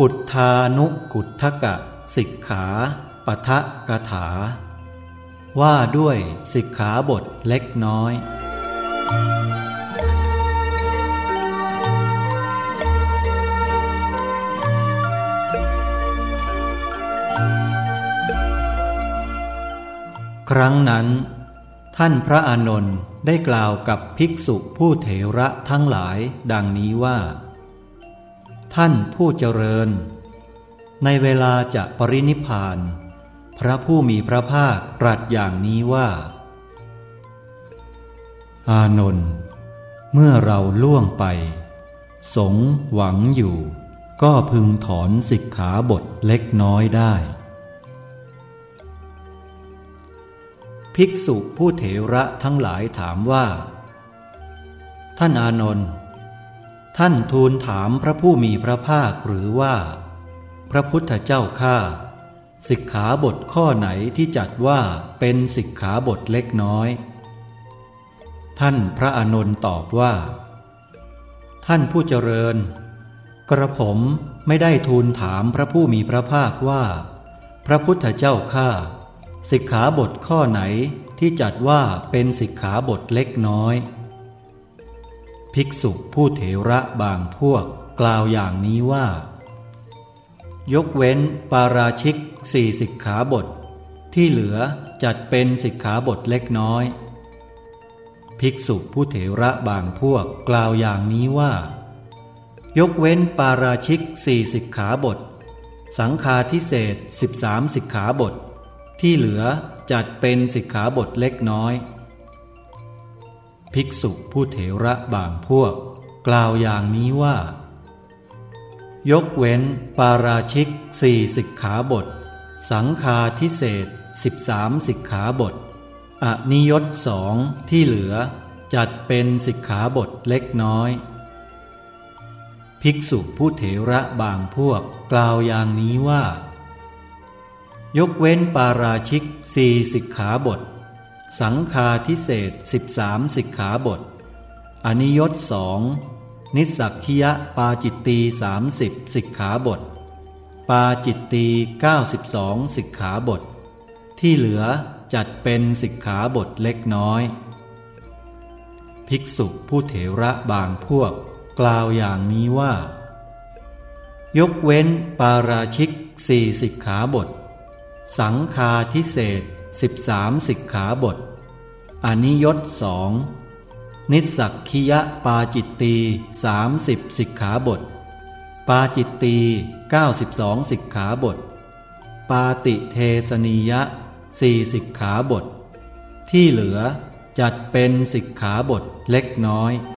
ขุดทานุขุดทกะ สิกขาปทะกถา ว่าด้วยสิกขาบทเล็กน้อย ครั้งนั้น ท่านพระอานนท์ได้กล่าวกับภิกษุผู้เถระทั้งหลายดังนี้ว่า ท่านผู้เจริญ ในเวลาจะปรินิพาน พระผู้มีพระภาคตรัสอย่างนี้ว่า อานนท์เมื่อเราล่วงไป สงหวังอยู่ ก็พึงถอนสิกขาบทเล็กน้อยได้ ภิกษุผู้เถระทั้งหลายถามว่า ท่านอานนท์ ท่านทูลถามพระผู้มีพระภาคหรือว่า พระพุทธเจ้าข้าสิกขาบทข้อไหนที่จัดว่าเป็นสิกขาบทเล็กน้อย ท่านพระอานนท์ตอบว่า ท่านผู้เจริญ กระผมไม่ได้ทูลถามพระผู้มีพระภาคว่า พระพุทธเจ้าข้าสิกขาบทข้อไหนที่จัดว่าเป็นสิกขาบทเล็กน้อย ภิกษุผู้เถระบางพวกกล่าวอย่างนี้ว่า ยกเว้นปาราชิกสี่สิกขาบท ที่เหลือจัดเป็นสิกขาบทเล็กน้อย ภิกษุผู้เถระบางพวกกล่าวอย่างนี้ว่า ยกเว้นปาราชิกสี่สิกขาบท สังฆาทิเศษสิบสามสิกขาบท ที่เหลือจัดเป็นสิกขาบทเล็กน้อย ภิกษุผู้เถระบางพวก กล่าวอย่างนี้ว่า ยกเว้นปาราชิกสี่สิกขาบท สังฆาทิเศษสิบสามสิกขาบท อนิยตสองที่เหลือจัดเป็นสิกขาบทเล็กน้อย ภิกษุผู้เถระบางพวกกล่าวอย่างนี้ว่า ยกเว้นปาราชิกสี่สิกขาบท สังฆาทิเศษสิบสามสิกขาบท อนิยตสองนิสักคิยะปาจิตตีสามสิบสิกขาบท ปาจิตตีเก้าสิบสองสิกขาบท ที่เหลือจัดเป็นสิกขาบทเล็กน้อย ภิกษุผู้เถระบางพวก กล่าวอย่างนี้ว่า ยกเว้นปาราชิกสี่สิกขาบท สังคาทิเศษ สิบสามสิกขาบท อนิยตสองนิสักคิยะปาจิตตีสามสิบสิกขาบท ปาจิตตีเก้าสิบสองสิกขาบท ปาติเทสนียะสี่สิกขาบท ที่เหลือจัดเป็นสิกขาบทเล็กน้อย